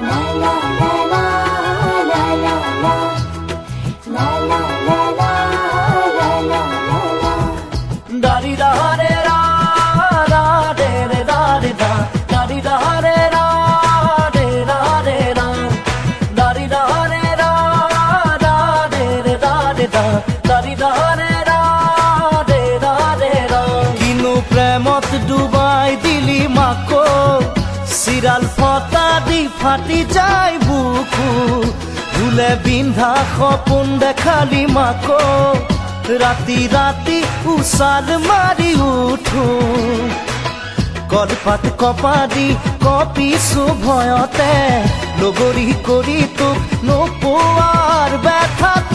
la la Dubai দিলি মাকো। চিৰাল ফটা দি ফাটি যায় বুকু। ভুলে বিন্ধা সপোন দেখালি মাকো। ৰাতি ৰাতি উচাল মাৰি উঠো। কলপাত কপাদি কপিছো ভয়তে। লগৰী কৰি তোক নোপোৱাৰ ব্যথাতে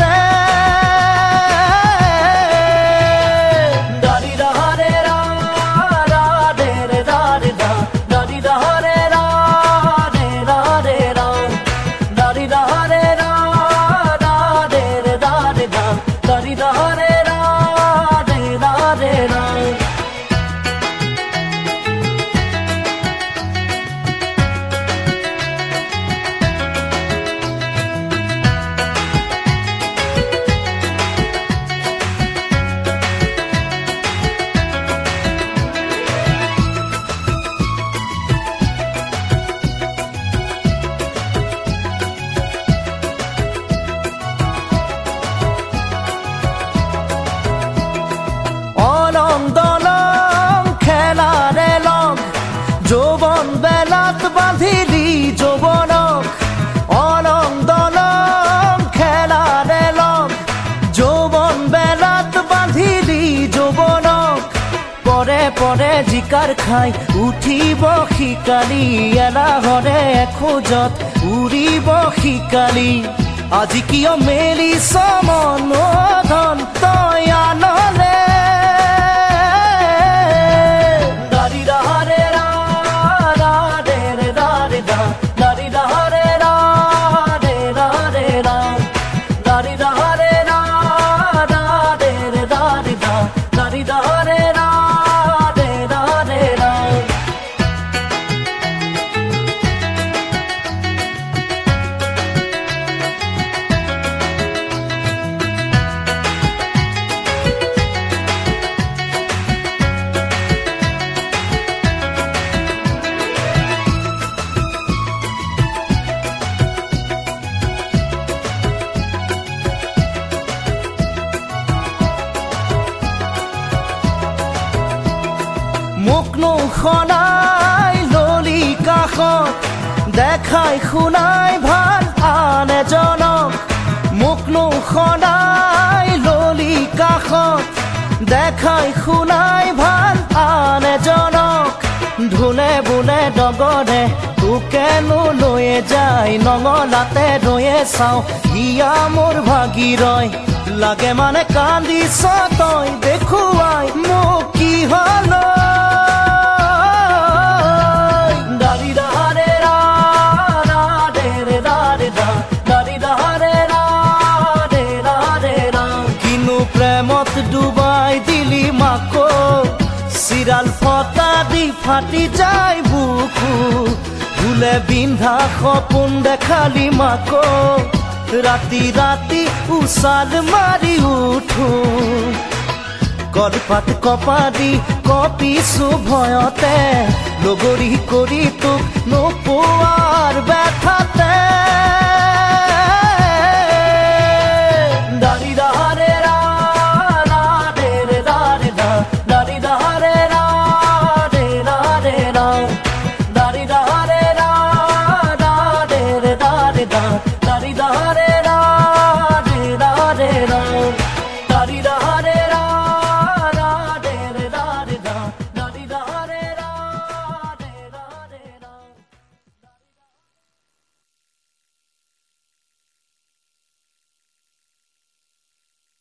জিকাৰ খাই উঠিব শিকালি এলাহৰে এখোজত উৰিব শিকালি। আজি কিয় মেলি চমন তই আনলে? মোক নুশুনাই ললি কাষত দেখাই শুনাই ভাল আন এজনক। মোক নুশুনাই ললি কাষত দেখাই শুনাই ভাল আন এজনক। ধুনে বোলে ডগৰে তোকেনো লৈয়ে যায় নঙলাতে ৰৈয়ে চাওঁ। হিয়া মোৰ ভাগি ৰয় লাগে মানে কান্দিছ তই চিৰাল ফটা দি ফাটি যায় বুকু। ভুলে বিন্ধা সপোন দেখালি মাকো। ৰাতি ৰাতি উচাল মাৰি উঠো। কলপাত কপাদি কপিছো ভয়তে। লগৰী কৰি তোক ব্যথাতে বাড়ি ধরে